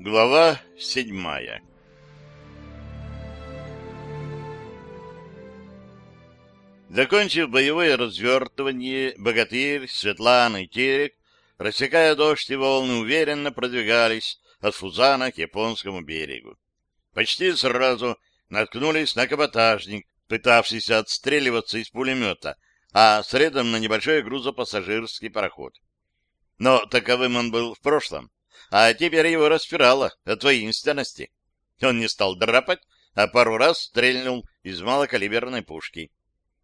Глава седьмая Закончив боевое развертывание, богатырь, Светлана и Терек, рассекая дождь и волны, уверенно продвигались от Фузана к японскому берегу. Почти сразу наткнулись на каботажник, пытавшийся отстреливаться из пулемета, а следом на небольшой грузопассажирский пароход. Но таковым он был в прошлом, а теперь его распирало от воинственности. Он не стал драпать, а пару раз стрельнул из малокалиберной пушки.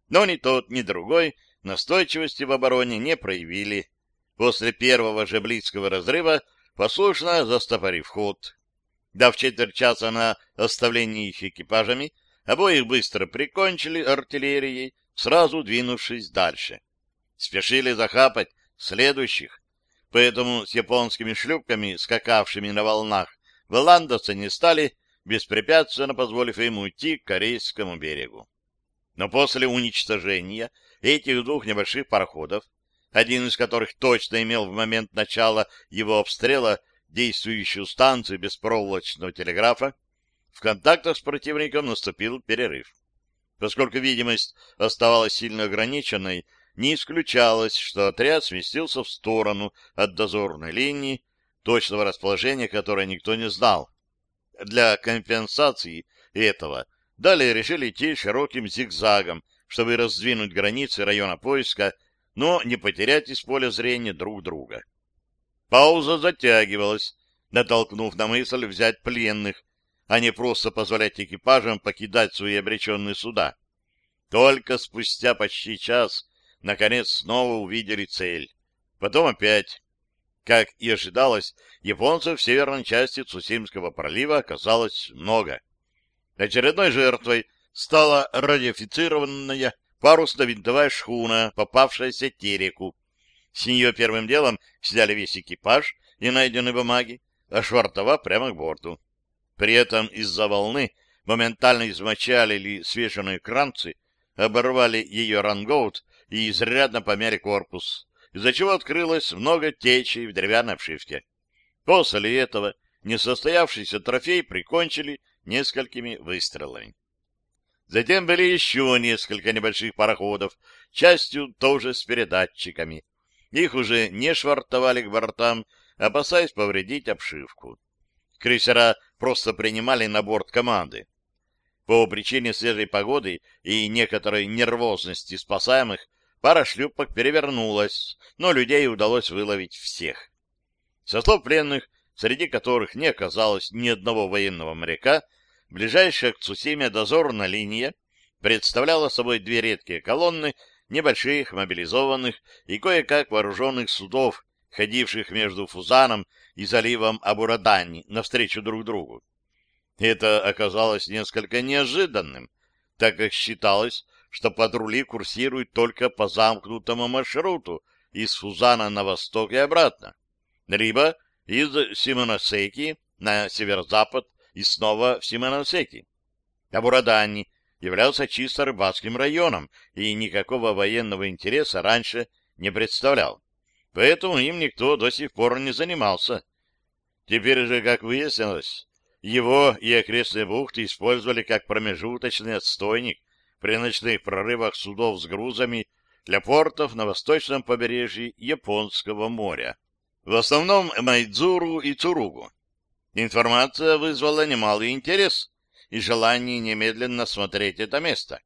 Но ни тот, ни другой настойчивости в обороне не проявили. После первого же близкого разрыва послушно застопорив ход. Дав четверть часа на оставление их экипажами, обоих быстро прикончили артиллерией, сразу двинувшись дальше. Спешили захапать следующих, поэтому с японскими шлюпками, скакавшими на волнах, выландовцы не стали, беспрепятственно позволив им уйти к корейскому берегу. Но после уничтожения этих двух небольших пароходов, один из которых точно имел в момент начала его обстрела действующую станцию беспроволочного телеграфа, в контактах с противником наступил перерыв. Поскольку видимость оставалась сильно ограниченной, не исключалось, что отряд сместился в сторону от дозорной линии, точного расположения которой никто не знал. Для компенсации этого Далее решили идти широким зигзагом, чтобы раздвинуть границы района поиска, но не потерять из поля зрения друг друга. Пауза затягивалась, натолкнув на мысль взять пленных, а не просто позволять экипажам покидать свои обреченные суда. Только спустя почти час, наконец, снова увидели цель. Потом опять. Как и ожидалось, японцев в северной части Цусимского пролива оказалось много. Очередной жертвой стала радиофицированная парусно-винтовая шхуна, попавшаяся Тереку. С нее первым делом сняли весь экипаж и найденные бумаги, а швартова прямо к борту. При этом из-за волны моментально измочалили свеженные кранцы, оборвали ее рангоут и изрядно помяли корпус, из-за чего открылось много течей в деревянной обшивке. После этого несостоявшийся трофей прикончили несколькими выстрелами. Затем были еще несколько небольших пароходов, частью тоже с передатчиками. Их уже не швартовали к бортам, опасаясь повредить обшивку. Крейсера просто принимали на борт команды. По причине свежей погоды и некоторой нервозности спасаемых пара шлюпок перевернулась, но людей удалось выловить всех. Со слов пленных, среди которых не оказалось ни одного военного моряка, Ближайшая к Цусиме дозорная линия представляла собой две редкие колонны небольших мобилизованных и кое-как вооруженных судов, ходивших между Фузаном и заливом Абурадани навстречу друг другу. Это оказалось несколько неожиданным, так как считалось, что патрули курсируют только по замкнутому маршруту из Фузана на восток и обратно, либо из Симоносеки на северо-запад и снова в Симоносеки. Абурадани являлся чисто рыбацким районом и никакого военного интереса раньше не представлял. Поэтому им никто до сих пор не занимался. Теперь же, как выяснилось, его и окрестные бухты использовали как промежуточный отстойник при ночных прорывах судов с грузами для портов на восточном побережье Японского моря. В основном Майдзуру и Цуругу. Информация вызвала немалый интерес и желание немедленно смотреть это место.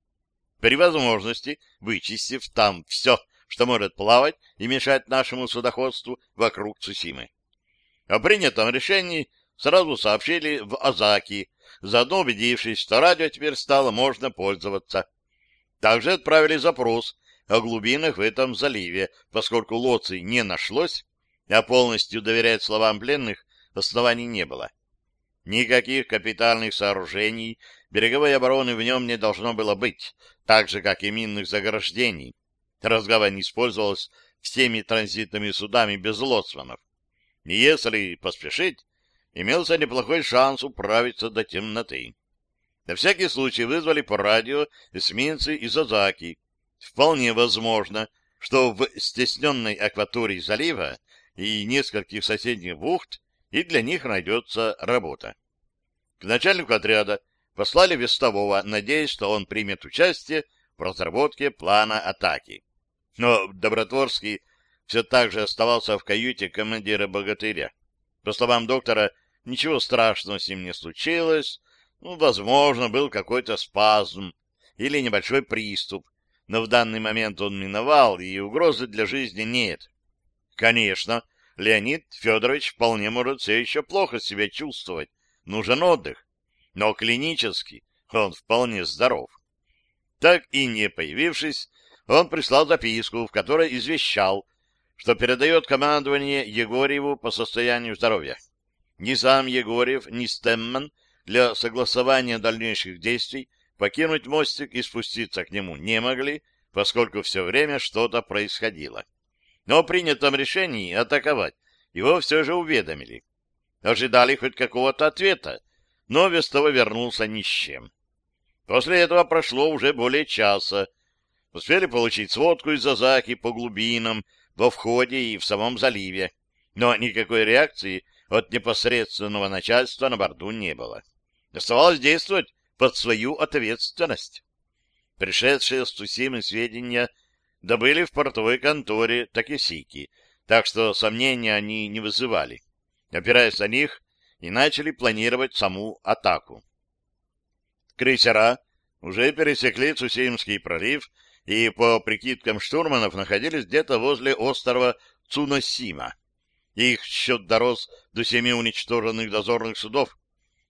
При возможности, вычистив там все, что может плавать и мешать нашему судоходству вокруг Цусимы. О принятом решении сразу сообщили в Азаки, заодно убедившись, что радио теперь стало можно пользоваться. Также отправили запрос о глубинах в этом заливе, поскольку лоций не нашлось, а полностью доверять словам пленных оснований не было. Никаких капитальных сооружений береговой обороны в нем не должно было быть, так же, как и минных заграждений. Разговор не использовалась всеми транзитными судами без лоцманов. Если поспешить, имелся неплохой шанс управиться до темноты. На всякий случай вызвали по радио эсминцы из Азаки. Вполне возможно, что в стесненной акватории залива и нескольких соседних бухт и для них найдется работа. К начальнику отряда послали вестового, надеясь, что он примет участие в разработке плана атаки. Но Добротворский все так же оставался в каюте командира богатыря. По словам доктора, ничего страшного с ним не случилось, ну, возможно, был какой-то спазм или небольшой приступ, но в данный момент он миновал, и угрозы для жизни нет. Конечно, Леонид Федорович вполне может все еще плохо себя чувствовать, нужен отдых, но клинически он вполне здоров. Так и не появившись, он прислал записку, в которой извещал, что передает командование Егорьеву по состоянию здоровья. Ни сам Егорьев, ни Стемман для согласования дальнейших действий покинуть мостик и спуститься к нему не могли, поскольку все время что-то происходило. Но о принятом решении атаковать его все же уведомили. Ожидали хоть какого-то ответа, но Вестово вернулся ни с чем. После этого прошло уже более часа. Успели получить сводку из Азаки по глубинам, во входе и в самом заливе, но никакой реакции от непосредственного начальства на борту не было. Оставалось действовать под свою ответственность. Пришедшие с Цусимы сведения добыли в портовой конторе Такисики, так что сомнения они не вызывали. Опираясь на них, и начали планировать саму атаку. Крейсера уже пересекли Цусимский пролив и, по прикидкам штурманов, находились где-то возле острова Цуносима. Их счет дорос до семи уничтоженных дозорных судов.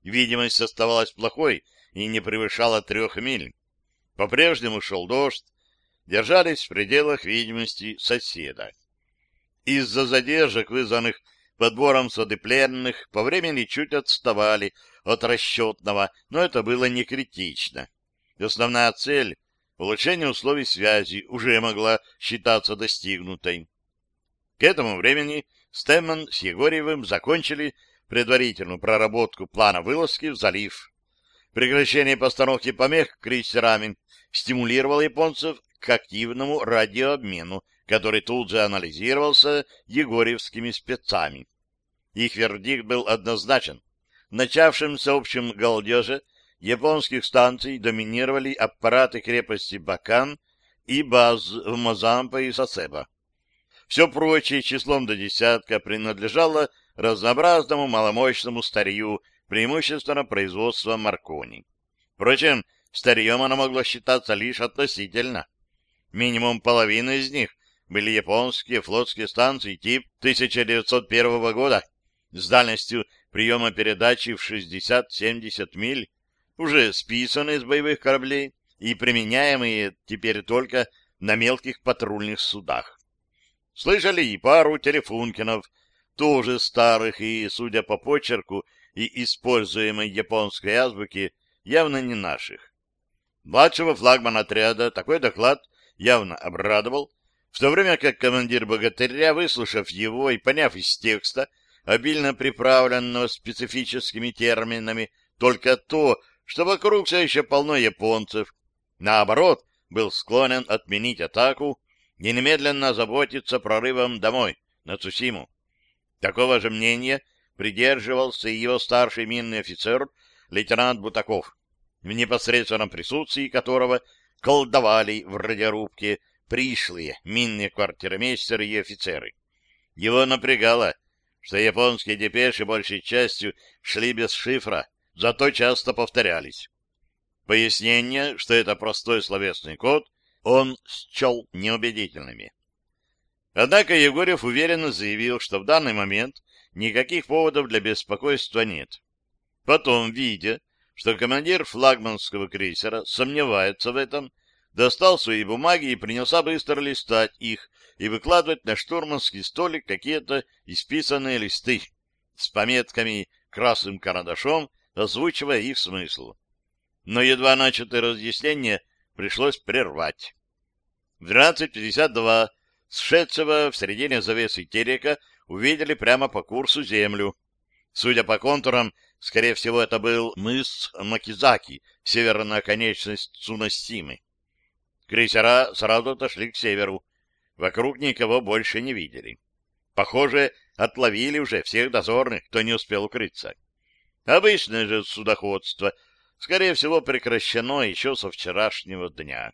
Видимость оставалась плохой и не превышала трех миль. По-прежнему шел дождь, держались в пределах видимости соседа. Из-за задержек, вызванных подбором содыпленных, по времени чуть отставали от расчетного, но это было не критично. Основная цель — улучшение условий связи — уже могла считаться достигнутой. К этому времени Стэмман с Егорьевым закончили предварительную проработку плана вылазки в залив. Прекращение постановки помех крейсерами стимулировало японцев к активному радиообмену, который тут же анализировался егорьевскими спецами. Их вердикт был однозначен. В начавшемся общем галдеже японских станций доминировали аппараты крепости Бакан и баз в Мозампа и Сосеба. Все прочее числом до десятка принадлежало разнообразному маломощному старью, преимущественно производства Маркони. Впрочем, старьем оно могло считаться лишь относительно. Минимум половина из них были японские флотские станции тип 1901 года с дальностью приема передачи в 60-70 миль, уже списанные с боевых кораблей и применяемые теперь только на мелких патрульных судах. Слышали и пару телефункинов, тоже старых и, судя по почерку и используемой японской азбуке, явно не наших. Младшего флагмана отряда такой доклад явно обрадовал, в то время как командир богатыря, выслушав его и поняв из текста, обильно приправленного специфическими терминами, только то, что вокруг все еще полно японцев, наоборот, был склонен отменить атаку и немедленно заботиться прорывом домой, на Цусиму. Такого же мнения придерживался и его старший минный офицер, лейтенант Бутаков, в непосредственном присутствии которого колдовали в радиорубке пришлые минные квартирмейстеры и офицеры. Его напрягало, что японские депеши большей частью шли без шифра, зато часто повторялись. Пояснение, что это простой словесный код, он счел неубедительными. Однако Егорьев уверенно заявил, что в данный момент никаких поводов для беспокойства нет. Потом, видя, что командир флагманского крейсера сомневается в этом, достал свои бумаги и принялся быстро листать их и выкладывать на штурманский столик какие-то исписанные листы с пометками красным карандашом, озвучивая их смысл. Но едва начатое разъяснение пришлось прервать. В 12.52 сшедшего в середине завесы терека увидели прямо по курсу землю. Судя по контурам, скорее всего, это был мыс Макизаки, северная конечность Цуносимы. Крейсера сразу отошли к северу. Вокруг никого больше не видели. Похоже, отловили уже всех дозорных, кто не успел укрыться. Обычное же судоходство, скорее всего, прекращено еще со вчерашнего дня.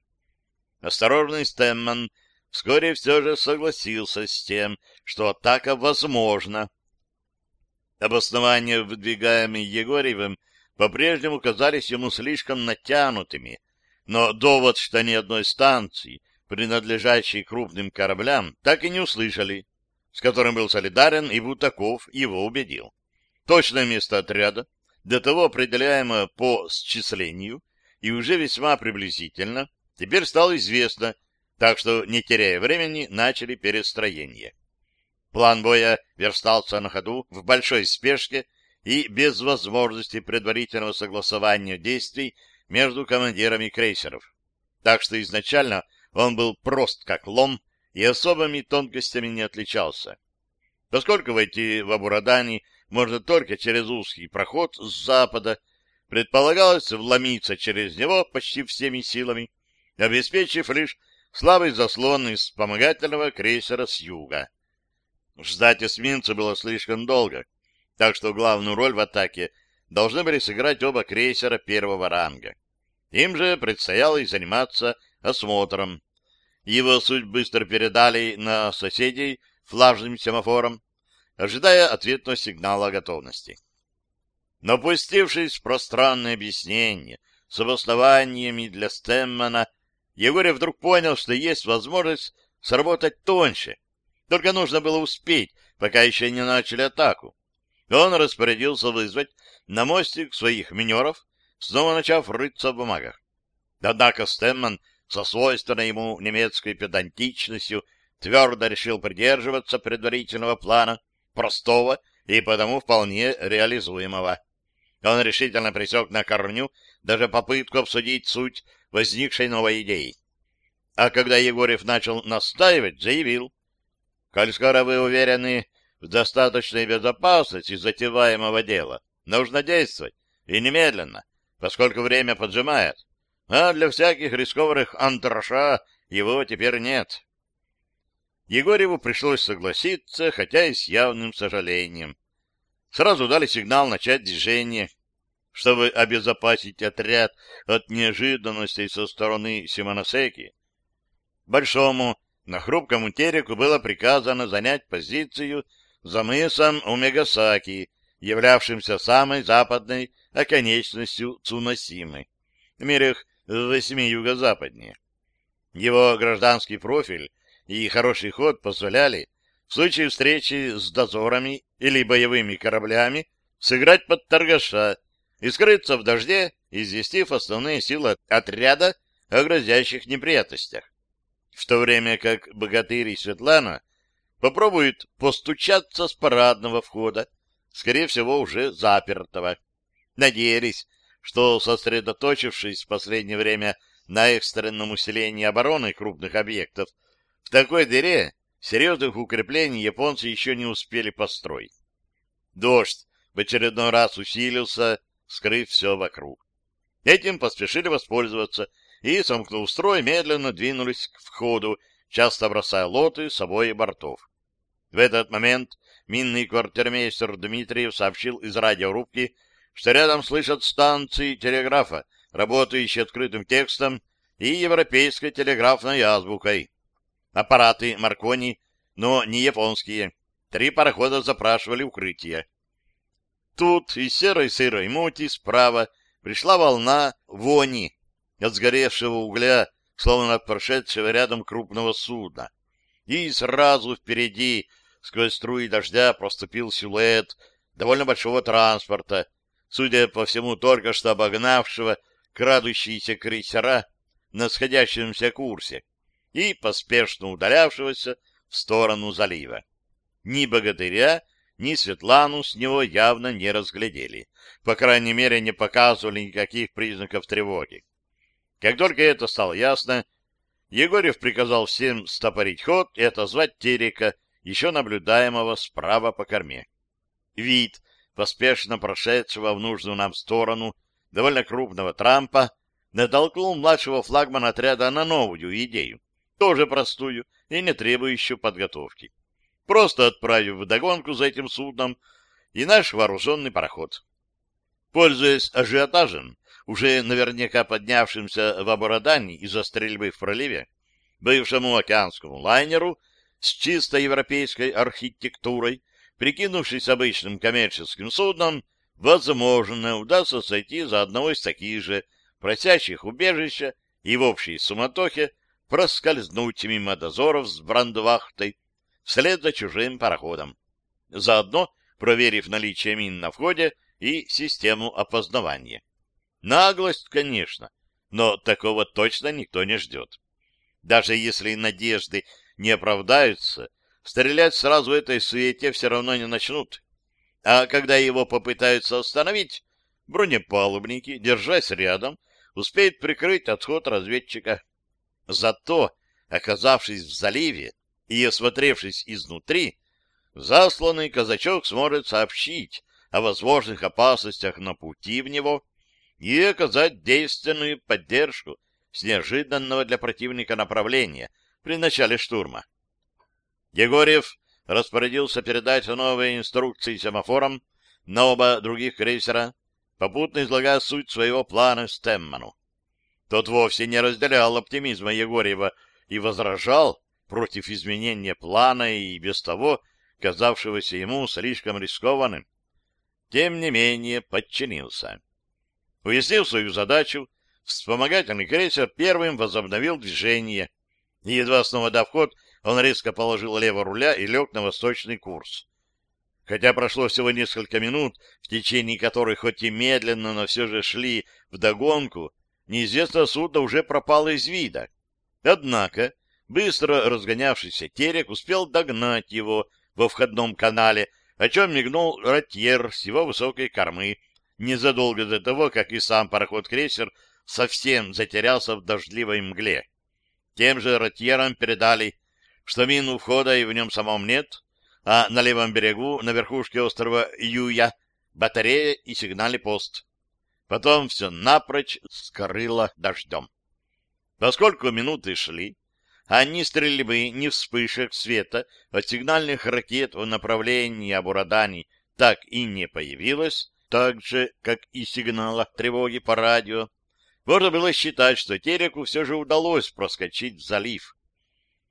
Осторожный Стэмман вскоре все же согласился с тем, что атака возможна. Обоснования, выдвигаемые Егорьевым, по-прежнему казались ему слишком натянутыми, но довод, что ни одной станции, принадлежащей крупным кораблям, так и не услышали, с которым был солидарен, и Бутаков его убедил. Точное место отряда, до того определяемое по счислению, и уже весьма приблизительно, теперь стало известно, так что, не теряя времени, начали перестроение. План боя верстался на ходу в большой спешке и без возможности предварительного согласования действий между командирами крейсеров. Так что изначально он был прост как лом и особыми тонкостями не отличался. Поскольку войти в Абурадани можно только через узкий проход с запада, предполагалось вломиться через него почти всеми силами, обеспечив лишь слабый заслон из вспомогательного крейсера с юга. Ждать эсминца было слишком долго, так что главную роль в атаке должны были сыграть оба крейсера первого ранга. Им же предстояло и заниматься осмотром. Его суть быстро передали на соседей флажным семафором, ожидая ответного сигнала готовности. Но пустившись в пространное объяснение с обоснованиями для Стэммана, Егорий вдруг понял, что есть возможность сработать тоньше. Только нужно было успеть, пока еще не начали атаку. Он распорядился вызвать на мостик своих минеров, снова начав рыться в бумагах. Однако Стэмман со свойственной ему немецкой педантичностью твердо решил придерживаться предварительного плана, простого и потому вполне реализуемого. Он решительно пресек на корню даже попытку обсудить суть возникшей новой идеи. А когда Егорев начал настаивать, заявил, «Коль скоро вы уверены в достаточной безопасности затеваемого дела, нужно действовать, и немедленно, поскольку время поджимает, а для всяких рискованных антраша его теперь нет». Егорьеву пришлось согласиться, хотя и с явным сожалением. Сразу дали сигнал начать движение, чтобы обезопасить отряд от неожиданностей со стороны Симоносеки. Большому, на хрупкому тереку было приказано занять позицию за мысом Умегасаки, являвшимся самой западной оконечностью Цуносимы, в мирах в восьми юго-западнее. Его гражданский профиль и хороший ход позволяли в случае встречи с дозорами или боевыми кораблями сыграть под торгаша и скрыться в дожде, известив основные силы отряда о грозящих неприятностях. В то время как богатырь и Светлана попробуют постучаться с парадного входа, скорее всего, уже запертого. Надеялись, что, сосредоточившись в последнее время на экстренном усилении обороны крупных объектов, в такой дыре серьезных укреплений японцы еще не успели построить. Дождь в очередной раз усилился, скрыв все вокруг. Этим поспешили воспользоваться и, сомкнув строй, медленно двинулись к входу, часто бросая лоты с обоих бортов. В этот момент минный квартирмейстер Дмитриев сообщил из радиорубки, что рядом слышат станции телеграфа, работающие открытым текстом и европейской телеграфной азбукой. Аппараты Маркони, но не японские. Три парохода запрашивали укрытие. Тут из серой сырой мути справа пришла волна вони от сгоревшего угля, словно от прошедшего рядом крупного судна. И сразу впереди, сквозь струи дождя, проступил силуэт довольно большого транспорта, судя по всему, только что обогнавшего крадущиеся крейсера на сходящемся курсе и поспешно удалявшегося в сторону залива. Ни богатыря, ни Светлану с него явно не разглядели. По крайней мере, не показывали никаких признаков тревоги. Как только это стало ясно, Егорьев приказал всем стопорить ход и отозвать Терека, еще наблюдаемого справа по корме. Вид, поспешно прошедшего в нужную нам сторону, довольно крупного трампа, натолкнул младшего флагмана отряда на новую идею тоже простую и не требующую подготовки. просто отправив вдогонку за этим судном и наш вооруженный пароход. Пользуясь ажиотажем, уже наверняка поднявшимся в Аборадане из-за стрельбы в проливе, бывшему океанскому лайнеру с чисто европейской архитектурой, прикинувшись обычным коммерческим судном, возможно, удастся сойти за одного из таких же, просящих убежища и в общей суматохе проскользнуть мимо дозоров с брандвахтой вслед за чужим пароходом, заодно проверив наличие мин на входе и систему опознавания. Наглость, конечно, но такого точно никто не ждет. Даже если надежды не оправдаются, стрелять сразу в этой суете все равно не начнут. А когда его попытаются остановить, бронепалубники, держась рядом, успеют прикрыть отход разведчика. Зато, оказавшись в заливе и осмотревшись изнутри, засланный казачок сможет сообщить о возможных опасностях на пути в него и оказать действенную поддержку с неожиданного для противника направления при начале штурма. Егорьев распорядился передать новые инструкции семафорам на оба других крейсера, попутно излагая суть своего плана Стемману. Тот вовсе не разделял оптимизма Егорьева и возражал против изменения плана и без того казавшегося ему слишком рискованным. Тем не менее подчинился. Уяснив свою задачу, вспомогательный крейсер первым возобновил движение, едва снова дав ход, он резко положил лево руля и лег на восточный курс. Хотя прошло всего несколько минут, в течение которых хоть и медленно, но все же шли вдогонку, неизвестное судно уже пропало из вида. Однако быстро разгонявшийся терек успел догнать его во входном канале, о чем мигнул ротьер с его высокой кормы, незадолго до того, как и сам пароход-крейсер совсем затерялся в дождливой мгле. Тем же ротьерам передали, что мин у входа и в нем самом нет, а на левом берегу, на верхушке острова Юя, батарея и сигнальный пост. Потом все напрочь скрыло дождем. Поскольку минуты шли, а ни стрельбы, ни вспышек света от сигнальных ракет в направлении Абурадани так и не появилось, так же, как и сигнала тревоги по радио, можно было считать, что Тереку все же удалось проскочить в залив.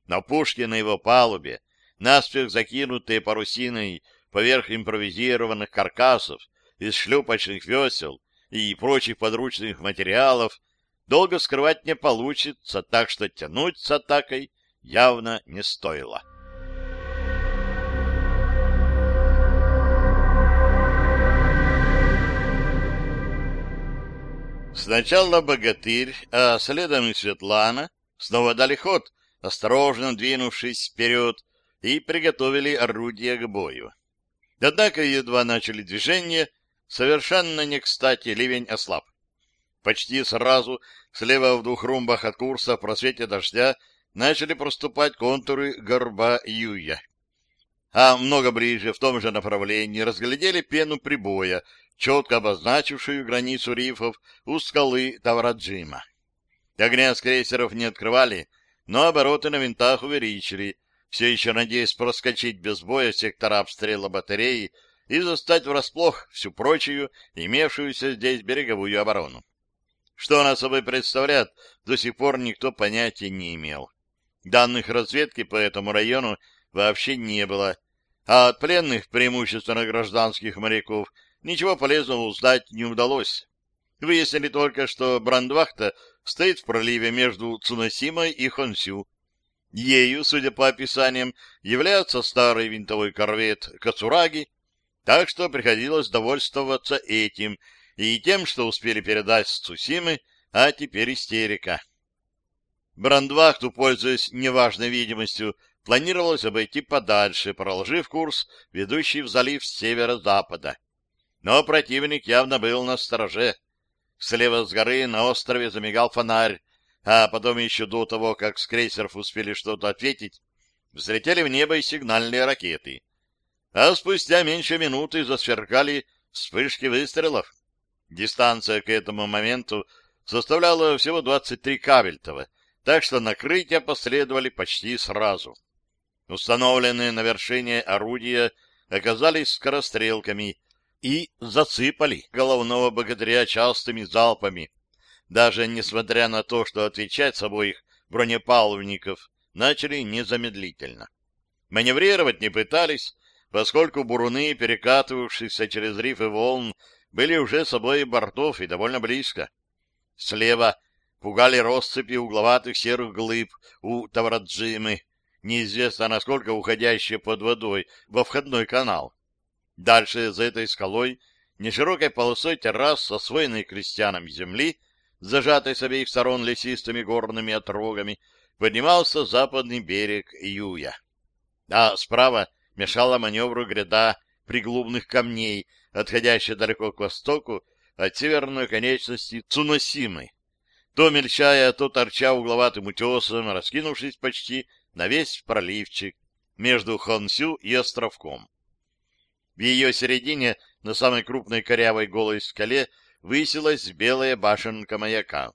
На пушке на его палубе, наспех закинутые парусиной поверх импровизированных каркасов из шлюпочных весел и прочих подручных материалов, долго скрывать не получится, так что тянуть с атакой явно не стоило. Сначала богатырь, а следом и Светлана снова дали ход, осторожно двинувшись вперед, и приготовили орудие к бою. Однако едва начали движение, совершенно не кстати ливень ослаб. Почти сразу слева в двух румбах от курса в просвете дождя начали проступать контуры горба Юя. А много ближе, в том же направлении, разглядели пену прибоя, четко обозначившую границу рифов у скалы Тавраджима. Огня с крейсеров не открывали, но обороты на винтах увеличили, все еще надеясь проскочить без боя сектора обстрела батареи и застать врасплох всю прочую, имевшуюся здесь береговую оборону. Что она собой представляет, до сих пор никто понятия не имел. Данных разведки по этому району вообще не было, а от пленных, преимущественно гражданских моряков, ничего полезного узнать не удалось. Выяснили только, что Брандвахта стоит в проливе между Цуносимой и Хонсю. Ею, судя по описаниям, является старый винтовой корвет Кацураги, так что приходилось довольствоваться этим и тем, что успели передать с Цусимы, а теперь истерика. Брандвахту, пользуясь неважной видимостью, планировалось обойти подальше, проложив курс, ведущий в залив с северо-запада. Но противник явно был на стороже. Слева с горы на острове замигал фонарь, а потом еще до того, как с крейсеров успели что-то ответить, взлетели в небо и сигнальные ракеты. А спустя меньше минуты засверкали вспышки выстрелов. Дистанция к этому моменту составляла всего 23 кабельтова, так что накрытия последовали почти сразу. Установленные на вершине орудия оказались скорострелками и засыпали головного богатыря частыми залпами, даже несмотря на то, что отвечать с обоих бронепалубников начали незамедлительно. Маневрировать не пытались, поскольку буруны, перекатывавшиеся через рифы волн, были уже с обоих бортов и довольно близко. Слева пугали россыпи угловатых серых глыб у Тавраджимы, неизвестно насколько уходящие под водой во входной канал. Дальше за этой скалой неширокой полосой террас, освоенной крестьянами земли, зажатой с обеих сторон лесистыми горными отрогами, поднимался западный берег Юя. А справа мешала маневру гряда приглубных камней, отходящая далеко к востоку от северной конечности Цуносимы, то мельчая, то торча угловатым утесом, раскинувшись почти на весь проливчик между Хонсю и островком. В ее середине, на самой крупной корявой голой скале, высилась белая башенка маяка.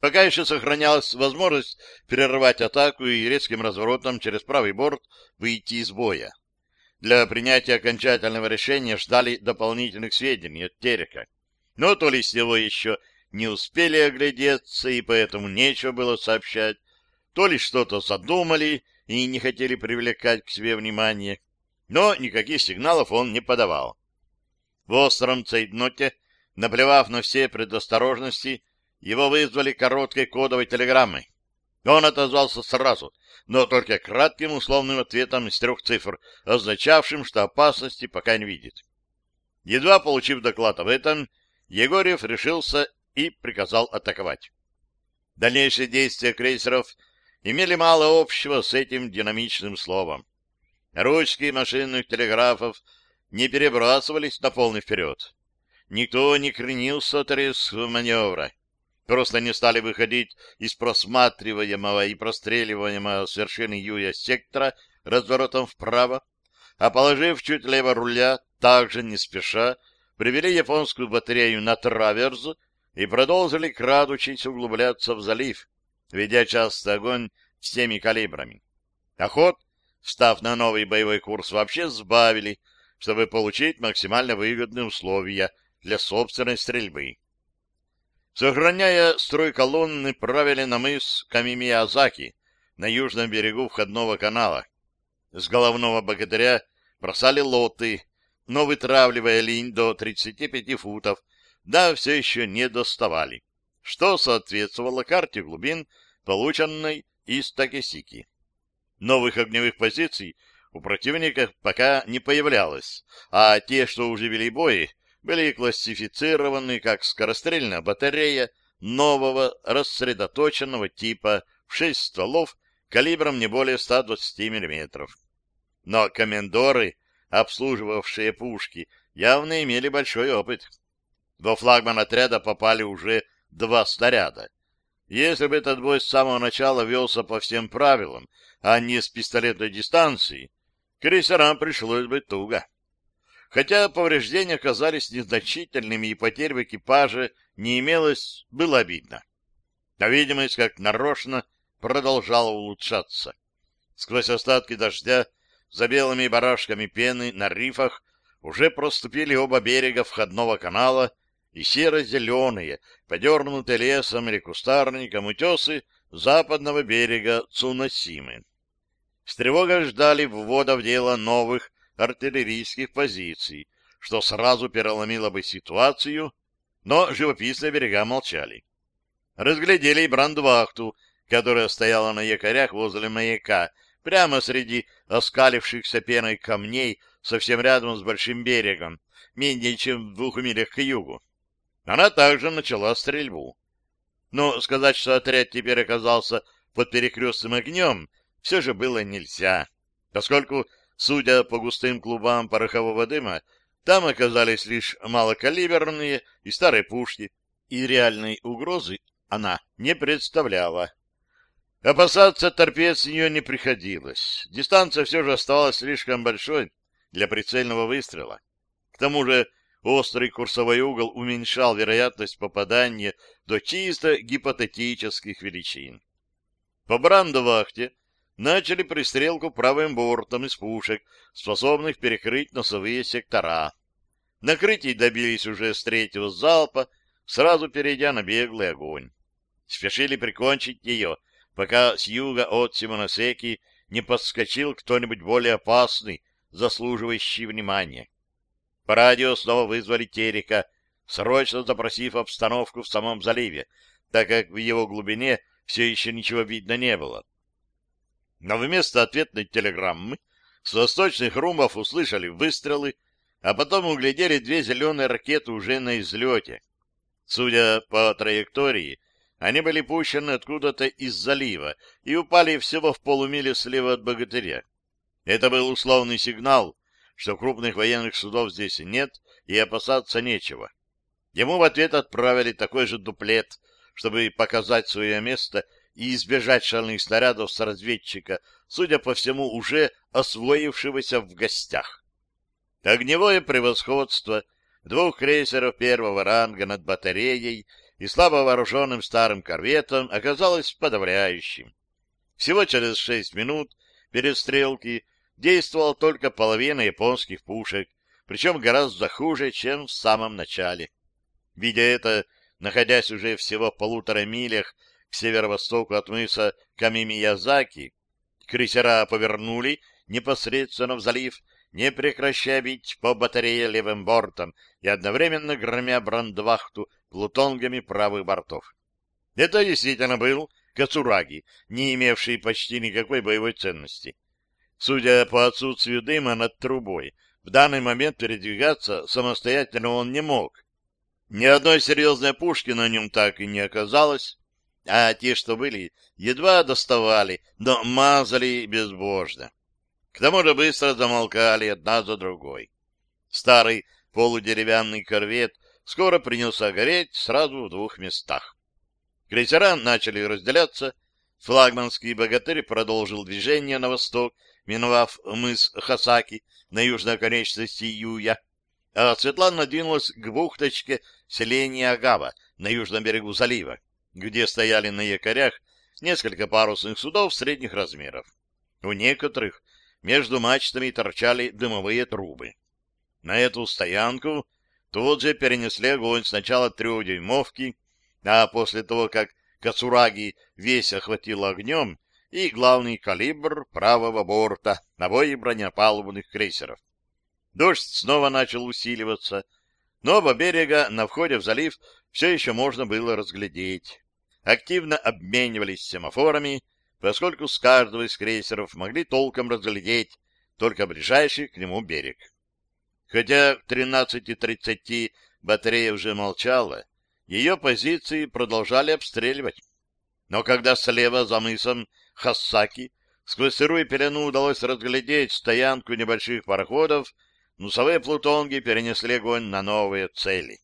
Пока еще сохранялась возможность перерывать атаку и резким разворотом через правый борт выйти из боя. Для принятия окончательного решения ждали дополнительных сведений от Терека. Но то ли с него еще не успели оглядеться, и поэтому нечего было сообщать, то ли что-то задумали и не хотели привлекать к себе внимание, но никаких сигналов он не подавал. В остром цейтноте, наплевав на все предосторожности, его вызвали короткой кодовой телеграммой. Он отозвался сразу, но только кратким условным ответом из трех цифр, означавшим, что опасности пока не видит. Едва получив доклад об этом, Егорьев решился и приказал атаковать. Дальнейшие действия крейсеров имели мало общего с этим динамичным словом. Ручки машинных телеграфов не перебрасывались на полный вперед. Никто не кренился от резкого маневра. Просто не стали выходить из просматриваемого и простреливаемого с вершины Юя сектора разворотом вправо, а положив чуть лево руля, также не спеша, привели японскую батарею на траверз и продолжили, крадучись, углубляться в залив, ведя часто огонь всеми калибрами. Охот став на новый боевой курс, вообще сбавили, чтобы получить максимально выгодные условия для собственной стрельбы. Сохраняя строй колонны, правили на мыс Камимиязаки на южном берегу входного канала. С головного богатыря бросали лоты, но, вытравливая линь до 35 футов, да, все еще не доставали, что соответствовало карте глубин, полученной из Такесики. Новых огневых позиций у противника пока не появлялось, а те, что уже вели бои, были классифицированы как скорострельная батарея нового рассредоточенного типа в шесть стволов калибром не более 120 мм. Но комендоры, обслуживавшие пушки, явно имели большой опыт. Во флагман отряда попали уже два снаряда. Если бы этот бой с самого начала велся по всем правилам, а не с пистолетной дистанции, крейсерам пришлось бы туго. Хотя повреждения оказались незначительными и потерь в экипаже не имелось, было обидно. А видимость, как нарочно, продолжала улучшаться. Сквозь остатки дождя, за белыми барашками пены на рифах, уже проступили оба берега входного канала и серо-зеленые, подернутые лесом или кустарником утесы западного берега Цуносимы. С тревогой ждали ввода в дело новых артиллерийских позиций, что сразу переломило бы ситуацию, но живописные берега молчали. Разглядели и брандвахту, которая стояла на якорях возле маяка, прямо среди оскалившихся пеной камней, совсем рядом с большим берегом, менее чем в двух милях к югу. Она также начала стрельбу. Но сказать, что отряд теперь оказался под перекрестным огнем, все же было нельзя, поскольку, судя по густым клубам порохового дыма, там оказались лишь малокалиберные и старые пушки, и реальной угрозы она не представляла. Опасаться торпед с нее не приходилось. Дистанция все же оставалась слишком большой для прицельного выстрела. К тому же острый курсовой угол уменьшал вероятность попадания до чисто гипотетических величин. По брандовахте начали пристрелку правым бортом из пушек, способных перекрыть носовые сектора. Накрытий добились уже с третьего залпа, сразу перейдя на беглый огонь. Спешили прикончить ее, пока с юга от Симоносеки не подскочил кто-нибудь более опасный, заслуживающий внимания. По радио снова вызвали Терека, срочно запросив обстановку в самом заливе, так как в его глубине все еще ничего видно не было. Но вместо ответной телеграммы с восточных румбов услышали выстрелы, а потом углядели две зеленые ракеты уже на излете. Судя по траектории, они были пущены откуда-то из залива и упали всего в полумиле слева от богатыря. Это был условный сигнал, что крупных военных судов здесь нет и опасаться нечего. Ему в ответ отправили такой же дуплет, чтобы показать свое место и избежать шальных снарядов с разведчика, судя по всему, уже освоившегося в гостях. Огневое превосходство двух крейсеров первого ранга над батареей и слабо вооруженным старым корветом оказалось подавляющим. Всего через шесть минут перестрелки действовала только половина японских пушек, причем гораздо хуже, чем в самом начале. Видя это, находясь уже всего в полутора милях к северо-востоку от мыса Камимиязаки, крейсера повернули непосредственно в залив, не прекращая бить по батарее левым бортом и одновременно громя брандвахту плутонгами правых бортов. Это действительно был Кацураги, не имевший почти никакой боевой ценности. Судя по отсутствию дыма над трубой, в данный момент передвигаться самостоятельно он не мог. Ни одной серьезной пушки на нем так и не оказалось, а те, что были, едва доставали, но мазали безбожно. К тому же быстро замолкали одна за другой. Старый полудеревянный корвет скоро принялся гореть сразу в двух местах. Крейсера начали разделяться, флагманский богатырь продолжил движение на восток, миновав мыс Хасаки на южной оконечности Юя, а Светлана двинулась к бухточке селения Агава на южном берегу залива, где стояли на якорях несколько парусных судов средних размеров. У некоторых между мачтами торчали дымовые трубы. На эту стоянку тут же перенесли огонь сначала трехдюймовки, а после того, как Кацураги весь охватил огнем, и главный калибр правого борта обоих бронепалубных крейсеров. Дождь снова начал усиливаться, но оба берега на входе в залив все еще можно было разглядеть. Активно обменивались семафорами, поскольку с каждого из крейсеров могли толком разглядеть только ближайший к нему берег. Хотя к 13.30 батарея уже молчала, ее позиции продолжали обстреливать. Но когда слева за мысом Хассаки сквозь сырую пелену удалось разглядеть стоянку небольших пароходов, носовые плутонги перенесли огонь на новые цели.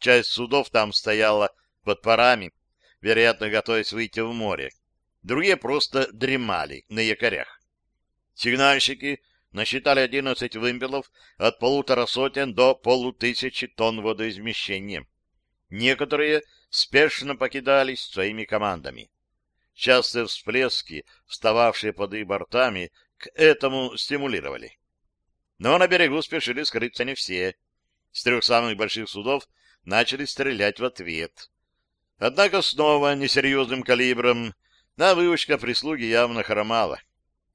Часть судов там стояла под парами, вероятно, готовясь выйти в море. Другие просто дремали на якорях. Сигнальщики насчитали 11 вымпелов от полутора сотен до полутысячи тонн водоизмещения. Некоторые спешно покидались своими командами. Частые всплески, встававшие под их бортами, к этому стимулировали. Но на берегу спешили скрыться не все. С трех самых больших судов начали стрелять в ответ. Однако снова несерьезным калибром на выучка прислуги явно хромала.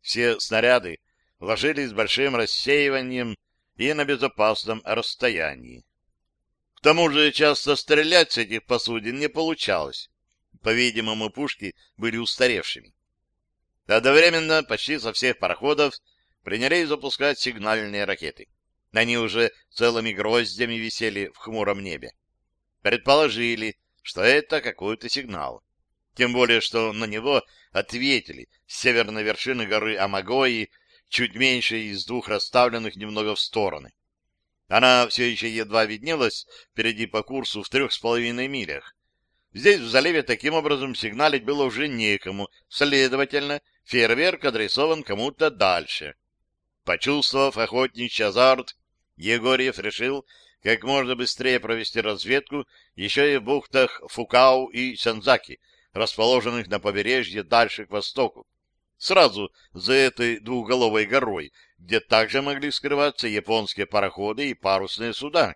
Все снаряды ложились с большим рассеиванием и на безопасном расстоянии. К тому же часто стрелять с этих посудин не получалось. По-видимому, пушки были устаревшими. Одновременно почти со всех пароходов принялись запускать сигнальные ракеты. Они уже целыми гроздями висели в хмуром небе. Предположили, что это какой-то сигнал. Тем более, что на него ответили с северной вершины горы Амагои, чуть меньше из двух расставленных немного в стороны. Она все еще едва виднелась впереди по курсу в трех с половиной милях, Здесь, в заливе, таким образом сигналить было уже некому, следовательно, фейерверк адресован кому-то дальше. Почувствовав охотничий азарт, Егорьев решил как можно быстрее провести разведку еще и в бухтах Фукау и Сензаки, расположенных на побережье дальше к востоку. сразу за этой двухголовой горой, где также могли скрываться японские пароходы и парусные суда.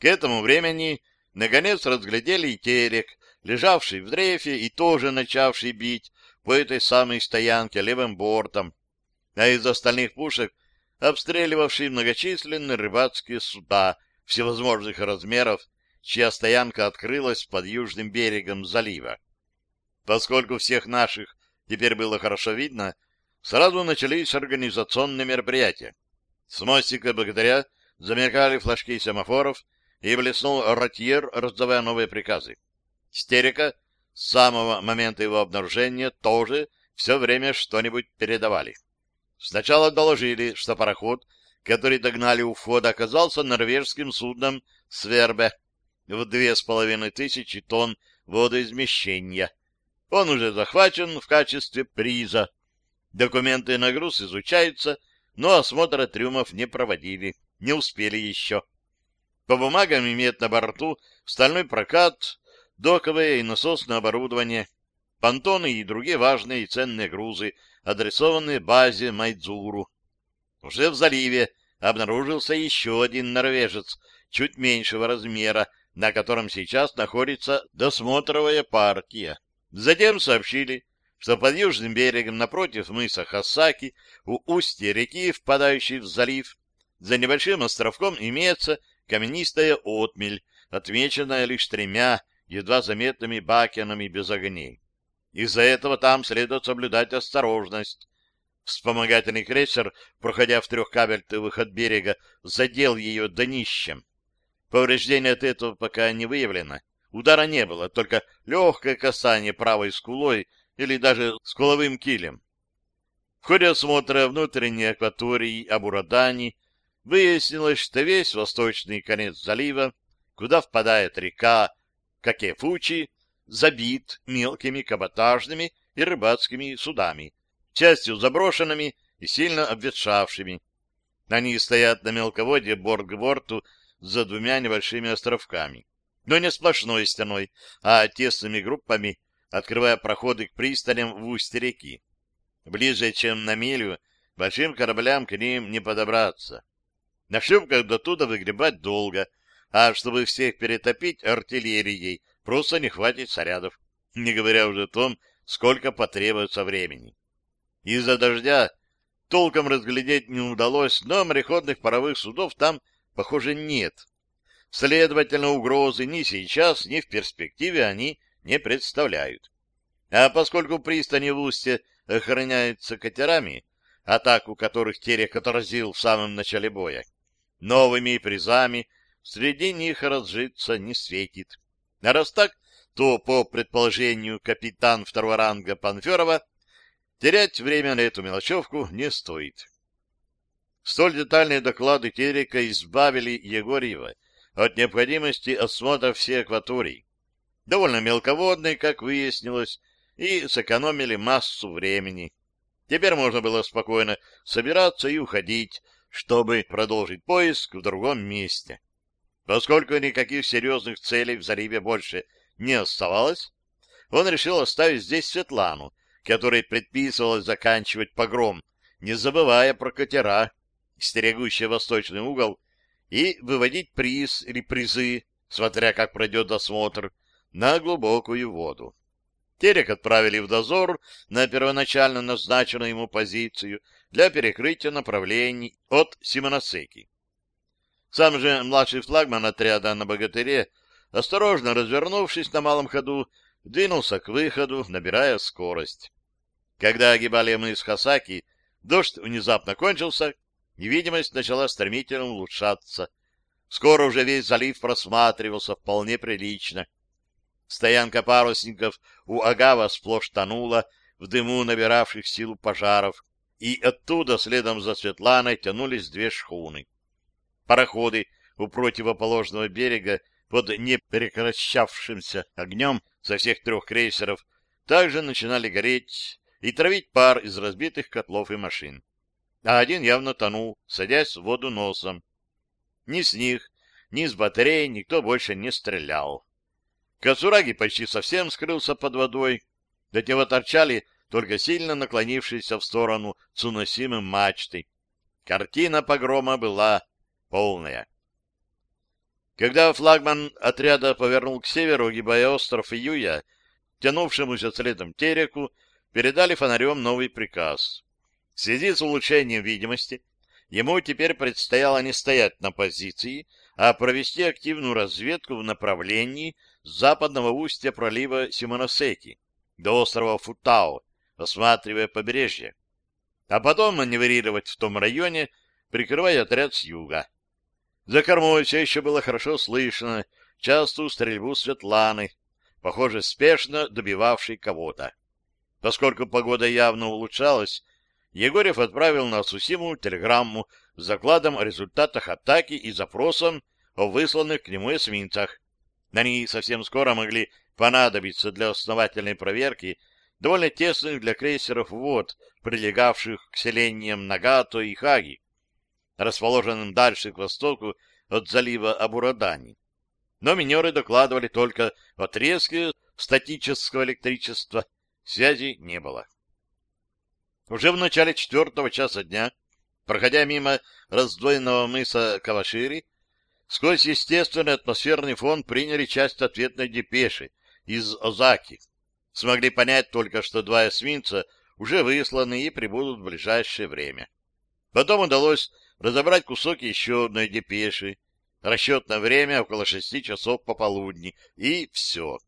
К этому времени наконец разглядели и терек, лежавший в дрейфе и тоже начавший бить по этой самой стоянке левым бортом, а из остальных пушек обстреливавший многочисленные рыбацкие суда всевозможных размеров, чья стоянка открылась под южным берегом залива. Поскольку всех наших теперь было хорошо видно, сразу начались организационные мероприятия. С мостика благодаря замелькали флажки семафоров, и блеснул ротьер, раздавая новые приказы. Стерика с самого момента его обнаружения тоже все время что-нибудь передавали. Сначала доложили, что пароход, который догнали у входа, оказался норвежским судном «Свербе» в две с половиной тысячи тонн водоизмещения. Он уже захвачен в качестве приза. Документы на груз изучаются, но осмотра трюмов не проводили, не успели еще. По бумагам имеет на борту стальной прокат, доковое и насосное оборудование, понтоны и другие важные и ценные грузы, адресованные базе Майдзуру. Уже в заливе обнаружился еще один норвежец, чуть меньшего размера, на котором сейчас находится досмотровая партия. Затем сообщили, что под южным берегом напротив мыса Хасаки у устья реки, впадающей в залив, за небольшим островком имеется каменистая отмель, отмеченная лишь тремя едва заметными бакенами без огней. Из-за этого там следует соблюдать осторожность. Вспомогательный крейсер, проходя в трех кабельтовых от берега, задел ее днищем. Повреждения от этого пока не выявлено. Удара не было, только легкое касание правой скулой или даже скуловым килем. В ходе осмотра внутренней акватории Абурадани выяснилось, что весь восточный конец залива, куда впадает река Какефучи, забит мелкими каботажными и рыбацкими судами, частью заброшенными и сильно обветшавшими. Они стоят на мелководье борт к борту за двумя небольшими островками, но не сплошной стеной, а тесными группами, открывая проходы к пристаням в устье реки. Ближе, чем на милю, большим кораблям к ним не подобраться. На шлюпках до туда выгребать долго, а чтобы всех перетопить артиллерией, просто не хватит снарядов, не говоря уже о том, сколько потребуется времени. Из-за дождя толком разглядеть не удалось, но мореходных паровых судов там, похоже, нет. Следовательно, угрозы ни сейчас, ни в перспективе они не представляют. А поскольку пристани в устье охраняются катерами, атаку которых Терек отразил в самом начале боя, новыми призами среди них разжиться не светит. А раз так, то, по предположению капитан второго ранга Панферова, терять время на эту мелочевку не стоит. Столь детальные доклады Терека избавили Егорьева от необходимости осмотра всей акватории, довольно мелководной, как выяснилось, и сэкономили массу времени. Теперь можно было спокойно собираться и уходить, чтобы продолжить поиск в другом месте. Поскольку никаких серьезных целей в заливе больше не оставалось, он решил оставить здесь Светлану, которой предписывалось заканчивать погром, не забывая про катера, стерегущие восточный угол, и выводить приз или призы, смотря как пройдет досмотр, на глубокую воду. Терек отправили в дозор на первоначально назначенную ему позицию для перекрытия направлений от Симоносеки. Сам же младший флагман отряда на «Богатыре», осторожно развернувшись на малом ходу, двинулся к выходу, набирая скорость. Когда огибали мы с Хасаки, дождь внезапно кончился, и видимость начала стремительно улучшаться. Скоро уже весь залив просматривался вполне прилично. Стоянка парусников у Агава сплошь тонула в дыму набиравших силу пожаров, и оттуда следом за Светланой тянулись две шхуны. Пароходы у противоположного берега под непрекращавшимся огнем со всех трех крейсеров также начинали гореть и травить пар из разбитых котлов и машин. А один явно тонул, садясь в воду носом. Ни с них, ни с батарей никто больше не стрелял. Кацураги почти совсем скрылся под водой, до него торчали только сильно наклонившейся в сторону Цуносимы мачты. Картина погрома была полная. Когда флагман отряда повернул к северу, огибая остров Июя, тянувшемуся следом Тереку, передали фонарем новый приказ. В связи с улучшением видимости ему теперь предстояло не стоять на позиции, а провести активную разведку в направлении западного устья пролива Симоносеки до острова Футао, осматривая побережье, а потом маневрировать в том районе, прикрывая отряд с юга. За кормой все еще было хорошо слышно частую стрельбу Светланы, похоже, спешно добивавшей кого-то. Поскольку погода явно улучшалась, Егорев отправил на Сусиму телеграмму с закладом о результатах атаки и запросом о высланных к нему эсминцах. Они совсем скоро могли понадобиться для основательной проверки довольно тесных для крейсеров вод, прилегавших к селениям Нагато и Хаги, расположенным дальше к востоку от залива Абурадани. Но минеры докладывали только о отрезке статического электричества, связи не было. Уже в начале четвертого часа дня, проходя мимо раздвоенного мыса Кавашири, сквозь естественный атмосферный фон приняли часть ответной депеши из Озаки. Смогли понять только, что два эсминца уже высланы и прибудут в ближайшее время. Потом удалось разобрать кусок еще одной депеши, расчетное время около шести часов пополудни, и все.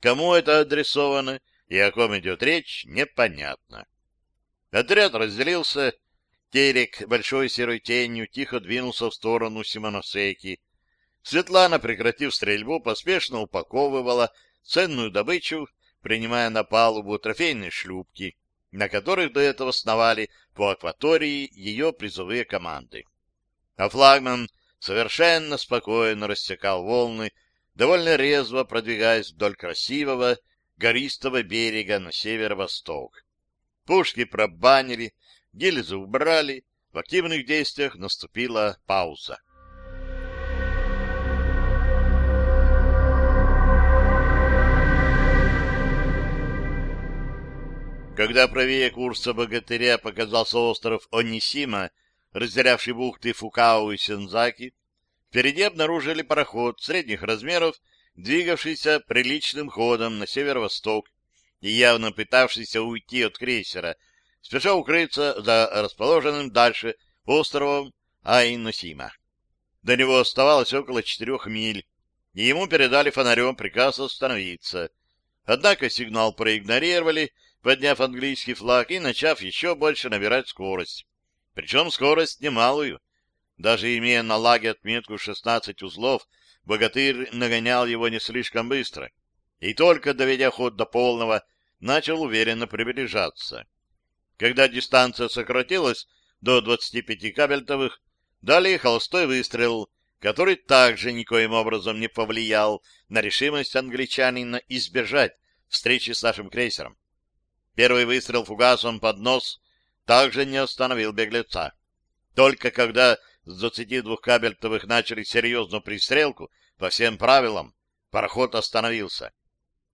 Кому это адресовано и о ком идет речь, непонятно. Отряд разделился, Терек большой серой тенью тихо двинулся в сторону Симоносеки. Светлана, прекратив стрельбу, поспешно упаковывала ценную добычу, принимая на палубу трофейные шлюпки, на которых до этого сновали по акватории ее призовые команды. А флагман совершенно спокойно рассекал волны, довольно резво продвигаясь вдоль красивого гористого берега на северо-восток. Пушки пробанили, гильзы убрали, в активных действиях наступила пауза. Когда правее курса богатыря показался остров Онисима, разделявший бухты Фукао и Сензаки, впереди обнаружили пароход средних размеров, двигавшийся приличным ходом на северо-восток и явно пытавшийся уйти от крейсера, спеша укрыться за расположенным дальше островом Айносима. До него оставалось около четырех миль, и ему передали фонарем приказ остановиться. Однако сигнал проигнорировали, подняв английский флаг и начав еще больше набирать скорость. Причем скорость немалую. Даже имея на лаге отметку 16 узлов, богатырь нагонял его не слишком быстро. И только доведя ход до полного, начал уверенно приближаться. Когда дистанция сократилась до 25 кабельтовых, дали холостой выстрел, который также никоим образом не повлиял на решимость англичанина избежать встречи с нашим крейсером. Первый выстрел фугасом под нос также не остановил беглеца. Только когда с 22 кабельтовых начали серьезную пристрелку по всем правилам, пароход остановился.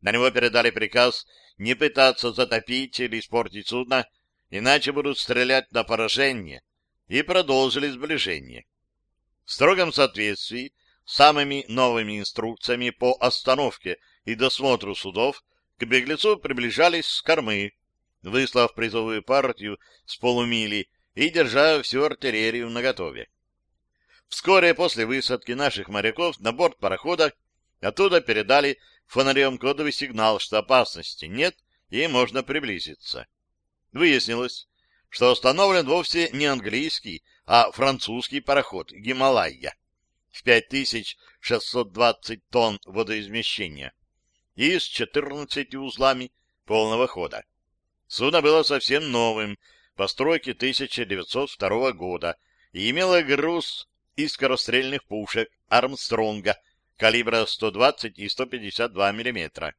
На него передали приказ не пытаться затопить или испортить судно, иначе будут стрелять на поражение, и продолжили сближение. В строгом соответствии с самыми новыми инструкциями по остановке и досмотру судов к беглецу приближались с кормы, выслав призовую партию с полумили и держа всю артиллерию наготове. Вскоре после высадки наших моряков на борт парохода оттуда передали фонарем кодовый сигнал, что опасности нет и можно приблизиться. Выяснилось, что остановлен вовсе не английский, а французский пароход «Гималайя» в 5620 тонн водоизмещения и с 14 узлами полного хода. Судно было совсем новым, постройки 1902 года, и имело груз из скорострельных пушек Армстронга калибра 120 и 152 мм,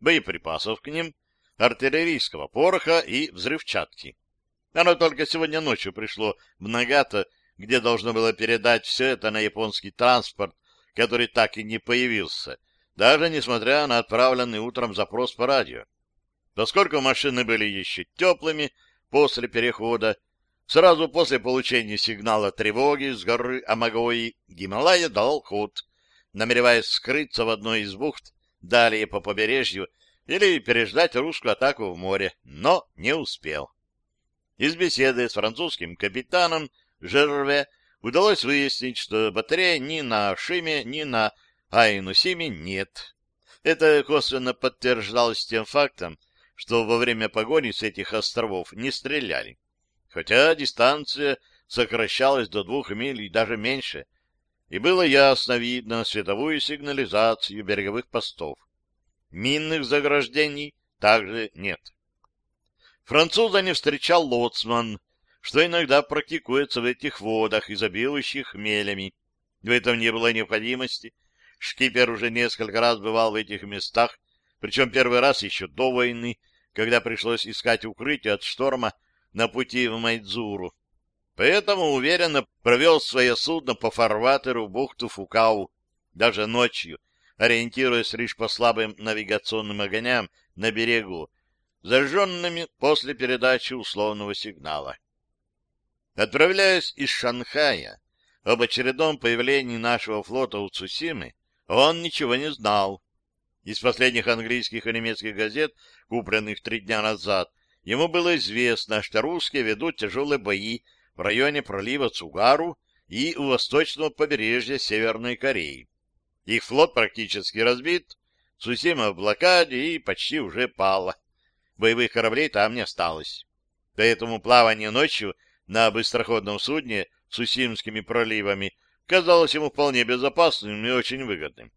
боеприпасов к ним артиллерийского пороха и взрывчатки. Оно только сегодня ночью пришло в Нагато, где должно было передать все это на японский транспорт, который так и не появился, даже несмотря на отправленный утром запрос по радио. Поскольку машины были еще теплыми после перехода, сразу после получения сигнала тревоги с горы Амагои Гималая дал ход, намереваясь скрыться в одной из бухт, далее по побережью, или переждать русскую атаку в море, но не успел. Из беседы с французским капитаном Жерве удалось выяснить, что батареи ни на Шиме, ни на Айнусиме нет. Это косвенно подтверждалось тем фактом, что во время погони с этих островов не стреляли, хотя дистанция сокращалась до двух миль и даже меньше, и было ясно видно световую сигнализацию береговых постов. Минных заграждений также нет. Француза не встречал лоцман, что иногда практикуется в этих водах, изобилующих хмелями. В этом не было необходимости. Шкипер уже несколько раз бывал в этих местах, причем первый раз еще до войны, когда пришлось искать укрытие от шторма на пути в Майдзуру. Поэтому уверенно провел свое судно по фарватеру бухту Фукау, даже ночью, ориентируясь лишь по слабым навигационным огням на берегу, зажженными после передачи условного сигнала. Отправляясь из Шанхая об очередном появлении нашего флота у Цусимы, он ничего не знал. Из последних английских и немецких газет, купленных три дня назад, ему было известно, что русские ведут тяжелые бои в районе пролива Цугару и у восточного побережья Северной Кореи. Их флот практически разбит, Цусима в блокаде и почти уже пала. Боевых кораблей там не осталось. Поэтому плавание ночью — на быстроходном судне с Усимскими проливами казалось ему вполне безопасным и очень выгодным.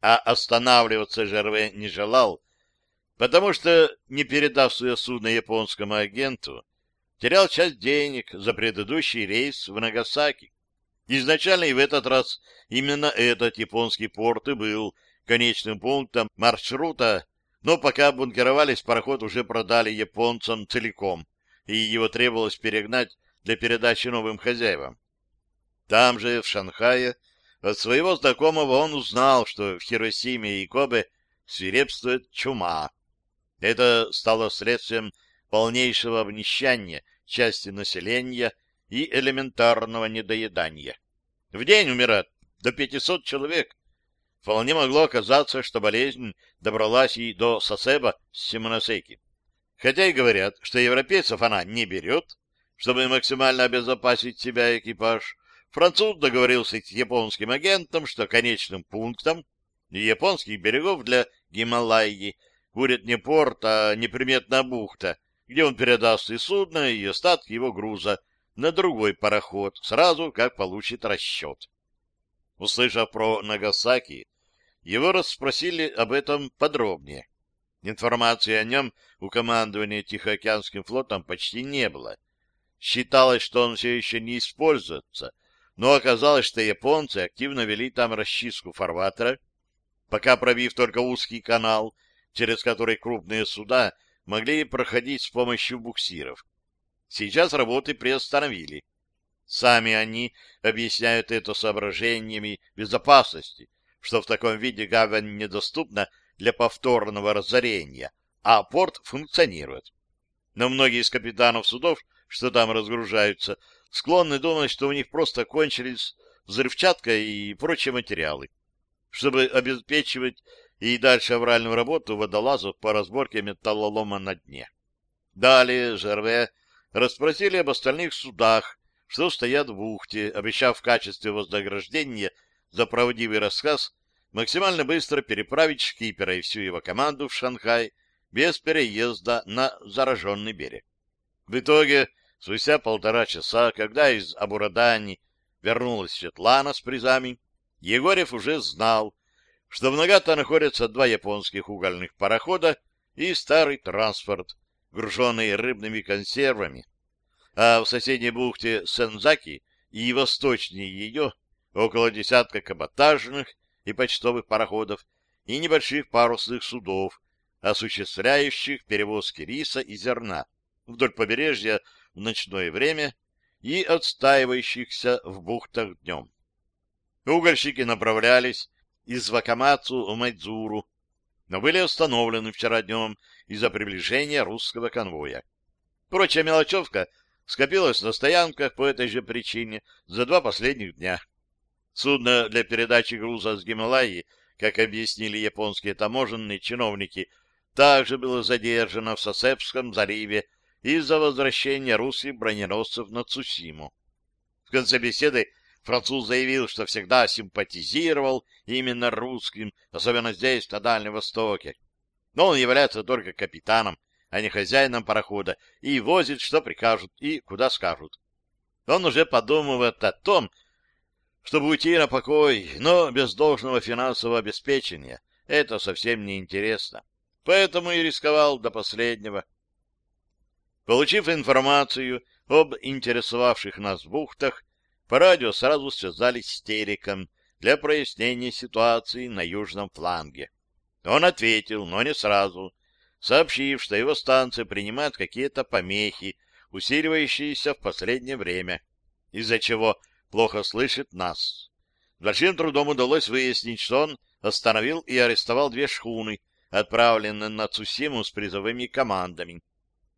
А останавливаться Жерве не желал, потому что, не передав свое судно японскому агенту, терял часть денег за предыдущий рейс в Нагасаки. Изначально и в этот раз именно этот японский порт и был конечным пунктом маршрута, но пока бункеровались, пароход уже продали японцам целиком, и его требовалось перегнать для передачи новым хозяевам. Там же, в Шанхае, от своего знакомого он узнал, что в Хиросиме и Кобе свирепствует чума. Это стало следствием полнейшего обнищания части населения и элементарного недоедания. В день умирает до 500 человек. Вполне могло оказаться, что болезнь добралась и до Сосеба с Симоносейки. Хотя и говорят, что европейцев она не берет, чтобы максимально обезопасить себя экипаж. Француз договорился с японским агентом, что конечным пунктом японских берегов для Гималайи будет не порт, а неприметная бухта, где он передаст и судно, и остатки его груза на другой пароход, сразу как получит расчет. Услышав про Нагасаки, его расспросили об этом подробнее. Информации о нем у командования Тихоокеанским флотом почти не было. Считалось, что он все еще не используется, но оказалось, что японцы активно вели там расчистку фарватера, пока пробив только узкий канал, через который крупные суда могли проходить с помощью буксиров. Сейчас работы приостановили. Сами они объясняют это соображениями безопасности, что в таком виде гавань недоступна для повторного разорения, а порт функционирует. Но многие из капитанов судов, что там разгружаются, склонны думать, что у них просто кончились взрывчатка и прочие материалы. Чтобы обеспечивать и дальше авральную работу водолазов по разборке металлолома на дне. Далее ЖРВ расспросили об остальных судах, что стоят в бухте, обещав в качестве вознаграждения за правдивый рассказ максимально быстро переправить шкипера и всю его команду в Шанхай без переезда на зараженный берег. В итоге, спустя полтора часа, когда из Абурадани вернулась Светлана с призами, Егорев уже знал, что в Нагата находятся два японских угольных парохода и старый транспорт, груженный рыбными консервами, а в соседней бухте Сензаки и восточнее ее около десятка каботажных и почтовых пароходов и небольших парусных судов, осуществляющих перевозки риса и зерна вдоль побережья в ночное время и отстаивающихся в бухтах днем. Угольщики направлялись из Вакамацу в Майдзуру. но были остановлены вчера днем из-за приближения русского конвоя. Прочая мелочевка скопилась на стоянках по этой же причине за два последних дня. Судно для передачи груза с Гималайи, как объяснили японские таможенные чиновники, также было задержано в Сосепском заливе из-за возвращения русских броненосцев на Цусиму. В конце беседы француз заявил, что всегда симпатизировал именно русским, особенно здесь, на Дальнем Востоке. Но он является только капитаном, а не хозяином парохода, и возит, что прикажут и куда скажут. Он уже подумывает о том, чтобы уйти на покой, но без должного финансового обеспечения это совсем не интересно. Поэтому и рисковал до последнего. Получив информацию об интересовавших нас бухтах, по радио сразу связались с Териком для прояснения ситуации на южном фланге. Он ответил, но не сразу, сообщив, что его станция принимает какие-то помехи, усиливающиеся в последнее время, из-за чего плохо слышит нас. Большим трудом удалось выяснить, что он остановил и арестовал две шхуны, отправленные на Цусиму с призовыми командами.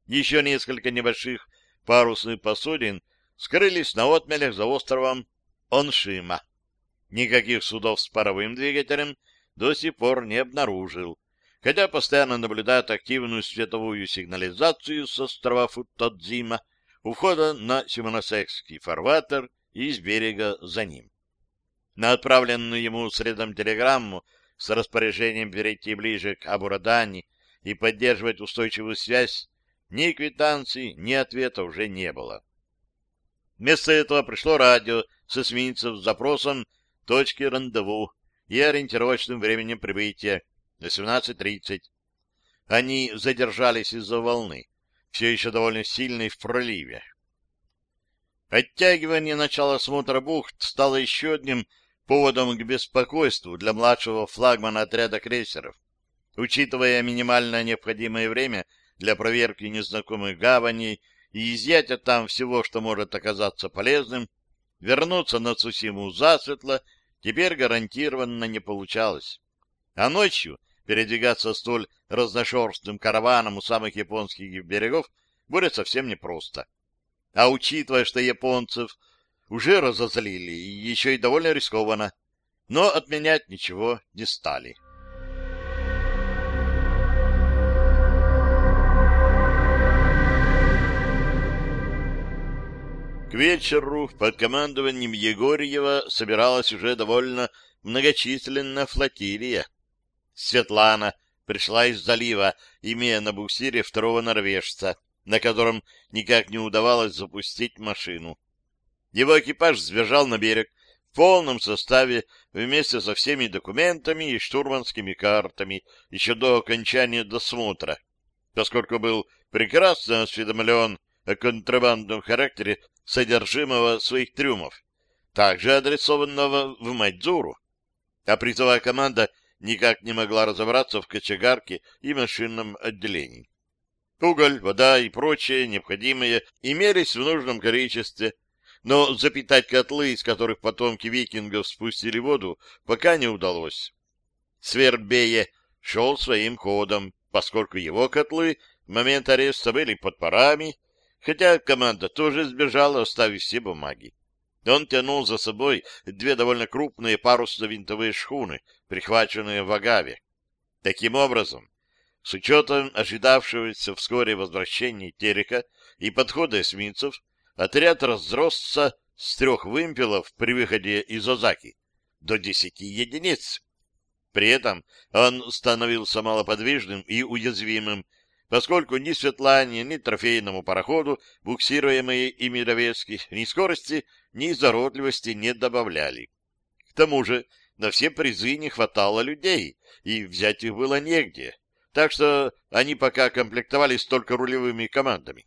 Еще несколько небольших парусных посудин скрылись на отмелях за островом Оншима. Никаких судов с паровым двигателем до сих пор не обнаружил, хотя постоянно наблюдает активную световую сигнализацию с острова Футодзима у входа на Симоносекский фарватер и с берега за ним. На отправленную ему средом телеграмму с распоряжением перейти ближе к Абурадани и поддерживать устойчивую связь ни квитанций, ни ответа уже не было. Вместо этого пришло радио с эсминцев с запросом точки рандеву и ориентировочным временем прибытия 18.30. Они задержались из-за волны, все еще довольно сильной в проливе. Оттягивание начала осмотра бухт стало еще одним поводом к беспокойству для младшего флагмана отряда крейсеров. Учитывая минимальное необходимое время для проверки незнакомых гаваней и изъятия там всего, что может оказаться полезным, вернуться на Цусиму засветло теперь гарантированно не получалось. А ночью передвигаться столь разношерстным караваном у самых японских берегов будет совсем непросто. А учитывая, что японцев уже разозлили, еще и довольно рискованно, но отменять ничего не стали. К вечеру под командованием Егорьева собиралась уже довольно многочисленная флотилия. Светлана пришла из залива, имея на буксире второго норвежца, на котором никак не удавалось запустить машину. Его экипаж сбежал на берег в полном составе вместе со всеми документами и штурманскими картами еще до окончания досмотра, поскольку был прекрасно осведомлен о контрабандном характере содержимого своих трюмов, также адресованного в Майдзуру. А призовая команда никак не могла разобраться в кочегарке и машинном отделении. Уголь, вода и прочее необходимые имелись в нужном количестве, но запитать котлы, из которых потомки викингов спустили воду, пока не удалось. Свербее шел своим ходом, поскольку его котлы в момент ареста были под парами, хотя команда тоже сбежала, оставив все бумаги. Он тянул за собой две довольно крупные парусно-винтовые шхуны, прихваченные в Агаве. Таким образом, с учетом ожидавшегося вскоре возвращения Терека и подхода эсминцев, отряд разросся с трех вымпелов при выходе из Озаки до десяти единиц. При этом он становился малоподвижным и уязвимым поскольку ни Светлане, ни трофейному пароходу, буксируемые ими довески, ни скорости, ни изоротливости не добавляли. К тому же на все призы не хватало людей, и взять их было негде, так что они пока комплектовались только рулевыми командами.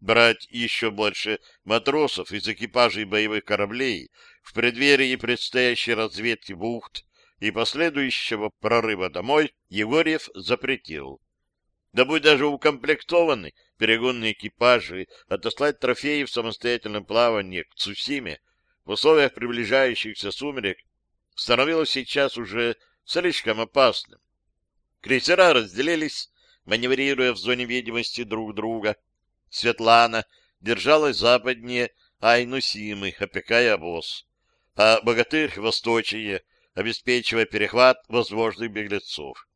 Брать еще больше матросов из экипажей боевых кораблей в преддверии предстоящей разведки бухт и последующего прорыва домой Егорьев запретил да будь даже укомплектованы перегонные экипажи, отослать трофеи в самостоятельном плавании к Цусиме в условиях приближающихся сумерек становилось сейчас уже слишком опасным. Крейсера разделились, маневрируя в зоне видимости друг друга. Светлана держалась западнее Айнусимы, опекая обоз, а богатырь — восточнее, обеспечивая перехват возможных беглецов.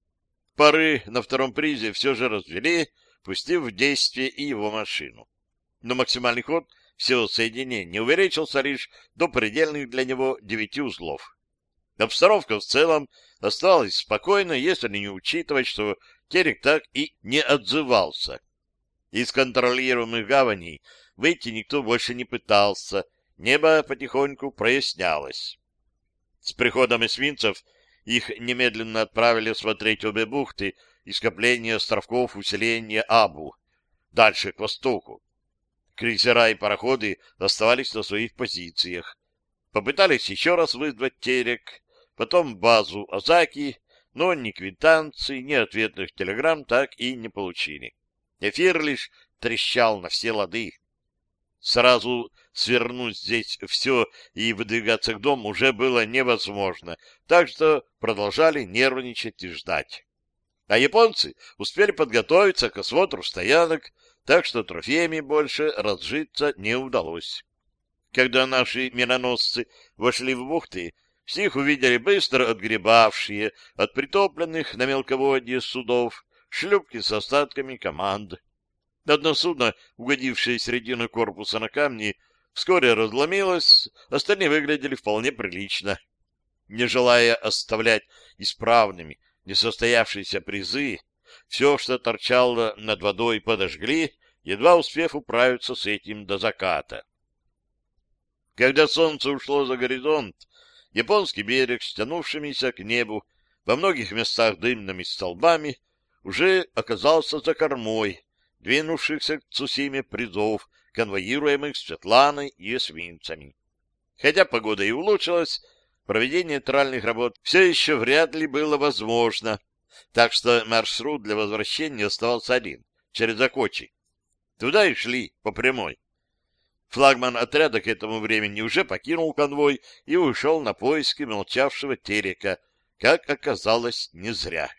Пары на втором призе все же развели, пустив в действие и его машину. Но максимальный ход всего соединения увеличился лишь до предельных для него девяти узлов. Обстановка в целом осталась спокойной, если не учитывать, что Терек так и не отзывался. Из контролируемых гаваней выйти никто больше не пытался, небо потихоньку прояснялось. С приходом эсминцев их немедленно отправили смотреть обе бухты и скопления островков усиления Абу, дальше к востоку. Крейсера и пароходы оставались на своих позициях. Попытались еще раз вызвать терек, потом базу Азаки, но ни квитанций, ни ответных телеграмм так и не получили. Эфир лишь трещал на все лады. Сразу свернуть здесь все и выдвигаться к дому уже было невозможно, так что продолжали нервничать и ждать. А японцы успели подготовиться к осмотру стоянок, так что трофеями больше разжиться не удалось. Когда наши миноносцы вошли в бухты, них увидели быстро отгребавшие от притопленных на мелководье судов шлюпки с остатками команд. Одно судно, угодившее середину корпуса на камни, вскоре разломилось, остальные выглядели вполне прилично. Не желая оставлять исправными несостоявшиеся призы, все, что торчало над водой, подожгли, едва успев управиться с этим до заката. Когда солнце ушло за горизонт, японский берег, стянувшимися к небу, во многих местах дымными столбами, уже оказался за кормой, двинувшихся к Цусиме призов, конвоируемых Светланой и эсминцами. Хотя погода и улучшилась, проведение нейтральных работ все еще вряд ли было возможно, так что маршрут для возвращения оставался один, через Окочи. Туда и шли по прямой. Флагман отряда к этому времени уже покинул конвой и ушел на поиски молчавшего терека, как оказалось, не зря.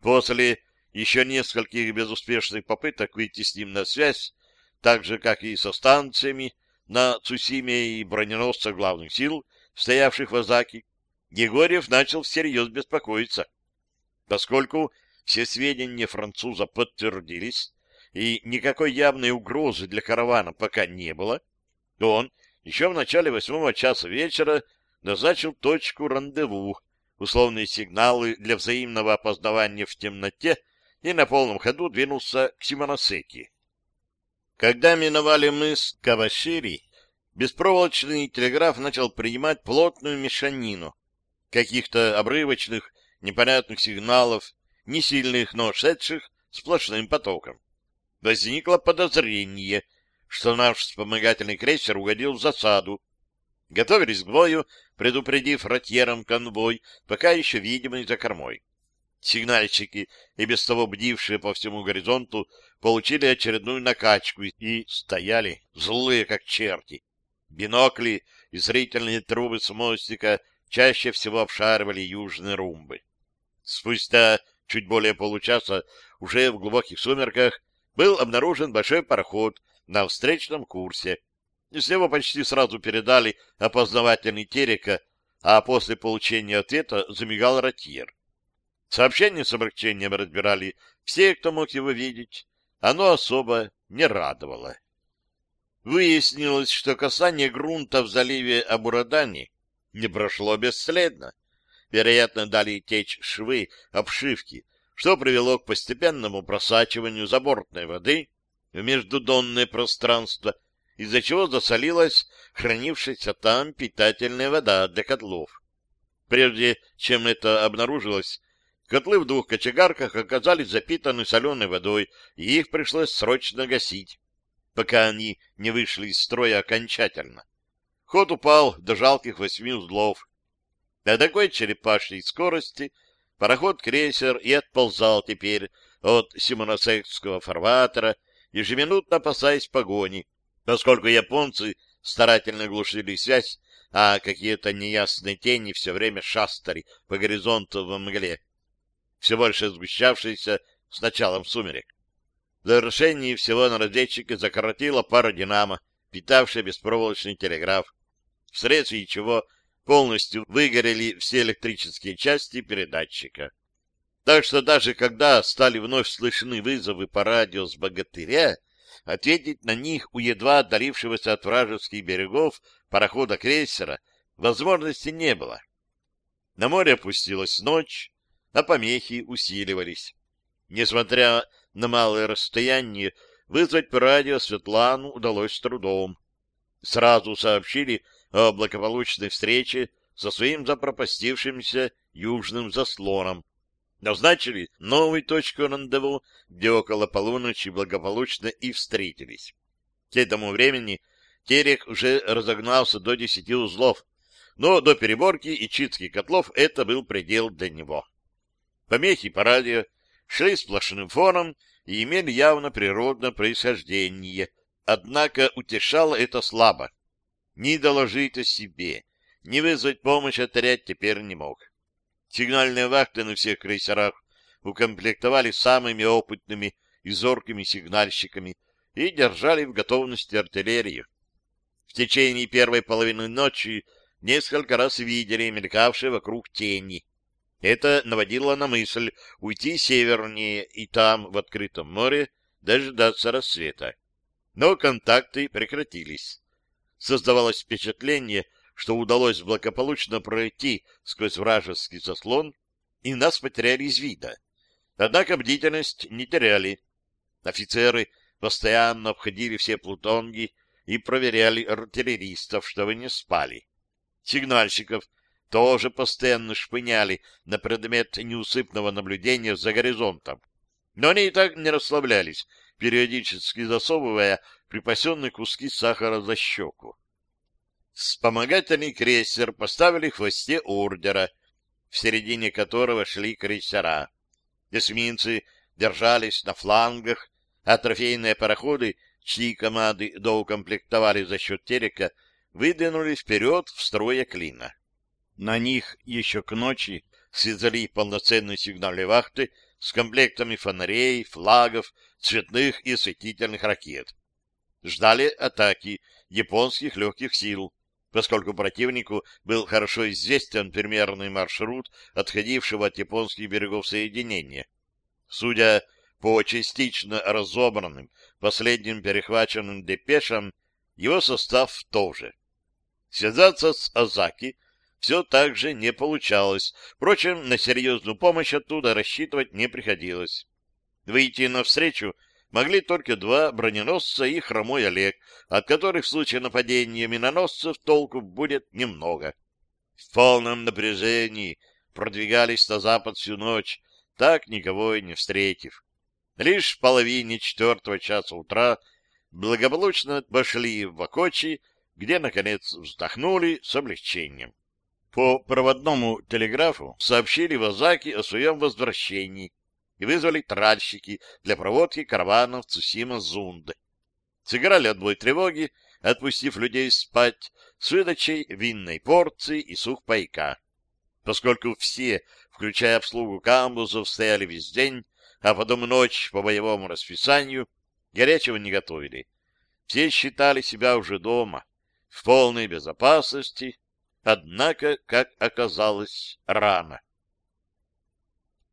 После еще нескольких безуспешных попыток выйти с ним на связь, так же, как и со станциями на Цусиме и броненосцах главных сил, стоявших в Азаке, Егорьев начал всерьез беспокоиться. Поскольку все сведения француза подтвердились, и никакой явной угрозы для каравана пока не было, то он еще в начале восьмого часа вечера назначил точку рандеву, условные сигналы для взаимного опознавания в темноте и на полном ходу двинулся к Симоносеки. Когда миновали мыс Кавашири, беспроволочный телеграф начал принимать плотную мешанину каких-то обрывочных, непонятных сигналов, не сильных, но шедших сплошным потоком. Возникло подозрение, что наш вспомогательный крейсер угодил в засаду. Готовились к бою, предупредив ротьером конвой, пока еще видимый за кормой. Сигнальщики, и без того бдившие по всему горизонту, получили очередную накачку и стояли злые, как черти. Бинокли и зрительные трубы с мостика чаще всего обшаривали южные румбы. Спустя чуть более получаса, уже в глубоких сумерках, был обнаружен большой пароход на встречном курсе. С него почти сразу передали опознавательный терека, а после получения ответа замигал ротьер. Сообщение с облегчением разбирали все, кто мог его видеть. Оно особо не радовало. Выяснилось, что касание грунта в заливе Абурадани не прошло бесследно. Вероятно, дали течь швы обшивки, что привело к постепенному просачиванию забортной воды в междудонное пространство, из-за чего засолилась хранившаяся там питательная вода для котлов. Прежде чем это обнаружилось, Котлы в двух кочегарках оказались запитаны соленой водой, и их пришлось срочно гасить, пока они не вышли из строя окончательно. Ход упал до жалких восьми узлов. На такой черепашьей скорости пароход-крейсер и отползал теперь от Симоносекского фарватера, ежеминутно опасаясь погони, поскольку японцы старательно глушили связь, а какие-то неясные тени все время шастали по горизонту в мгле. Все больше сгущавшейся с началом сумерек. В завершении всего на разведчике закоротила пара динамо, питавшая беспроволочный телеграф, вследствие чего полностью выгорели все электрические части передатчика. Так что даже когда стали вновь слышны вызовы по радио с богатыря, ответить на них у едва отдалившегося от вражеских берегов парохода-крейсера возможности не было. На море опустилась ночь, а помехи усиливались. Несмотря на малое расстояние, вызвать по радио Светлану удалось с трудом. Сразу сообщили о благополучной встрече со своим запропастившимся южным заслоном, Назначили новую точку рандеву, где около полуночи благополучно и встретились. К этому времени Терек уже разогнался до десяти узлов, но до переборки и чистки котлов это был предел для него. Помехи по радио шли сплошным фоном и имели явно природное происхождение, однако утешало это слабо. Ни доложить о себе, ни вызвать помощь отряд теперь не мог. Сигнальные вахты на всех крейсерах укомплектовали самыми опытными и зоркими сигнальщиками и держали в готовности артиллерию. В течение первой половины ночи несколько раз видели мелькавшие вокруг тени. Это наводило на мысль уйти севернее и там, в открытом море, дождаться рассвета. Но контакты прекратились. Создавалось впечатление, что удалось благополучно пройти сквозь вражеский заслон, и нас потеряли из вида. Однако бдительность не теряли. Офицеры постоянно обходили все плутонги и проверяли артиллеристов, чтобы не спали. Сигнальщиков тоже постоянно шпыняли на предмет неусыпного наблюдения за горизонтом. Но они и так не расслаблялись, периодически засовывая припасенные куски сахара за щеку. Вспомогательный крейсер поставили в хвосте ордера, в середине которого шли крейсера. Эсминцы держались на флангах, а трофейные пароходы, чьи команды доукомплектовали за счет терека, выдвинули вперед в строе клина. На них еще к ночи связали полноценные сигнальные вахты с комплектами фонарей, флагов, цветных и осветительных ракет. Ждали атаки японских легких сил, поскольку противнику был хорошо известен примерный маршрут отходившего от японских берегов соединения. Судя по частично разобранным, последним перехваченным депешам, его состав тоже. Связаться с Азаки все так же не получалось. Впрочем, на серьезную помощь оттуда рассчитывать не приходилось. Выйти навстречу могли только два броненосца и хромой Олег, от которых в случае нападения миноносцев толку будет немного. В полном напряжении продвигались на запад всю ночь, так никого и не встретив. Лишь в половине четвертого часа утра благополучно вошли в Вакочи, где, наконец, вздохнули с облегчением. По проводному телеграфу сообщили в Азаки о своем возвращении, и вызвали тральщики для проводки караванов Цусима-Зунды. Сыграли отбой тревоги, отпустив людей спать с выдачей винной порции и сухпайка. Поскольку все, включая обслугу камбузов, стояли весь день, а потом ночь по боевому расписанию, горячего не готовили. Все считали себя уже дома, в полной безопасности, однако, как оказалось, рано.